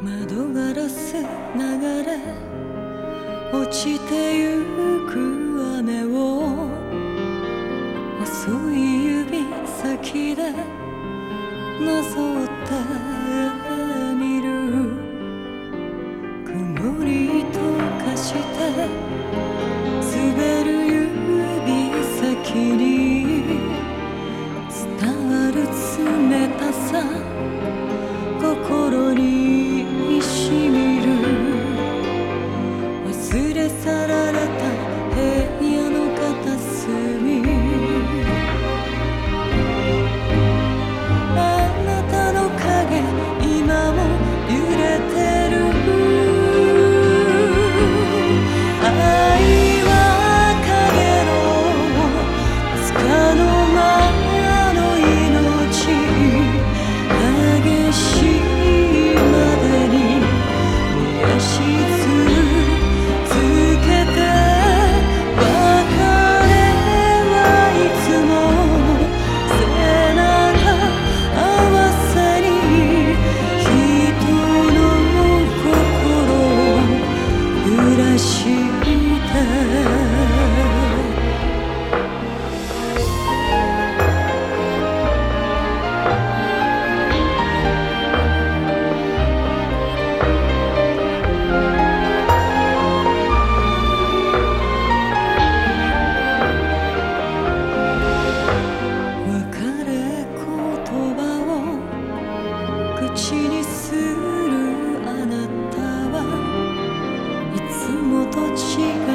窓ガラス流れ落ちてゆく雨を細い指先でなぞってみる。曇りとかして滑る指先に連れ去られた多情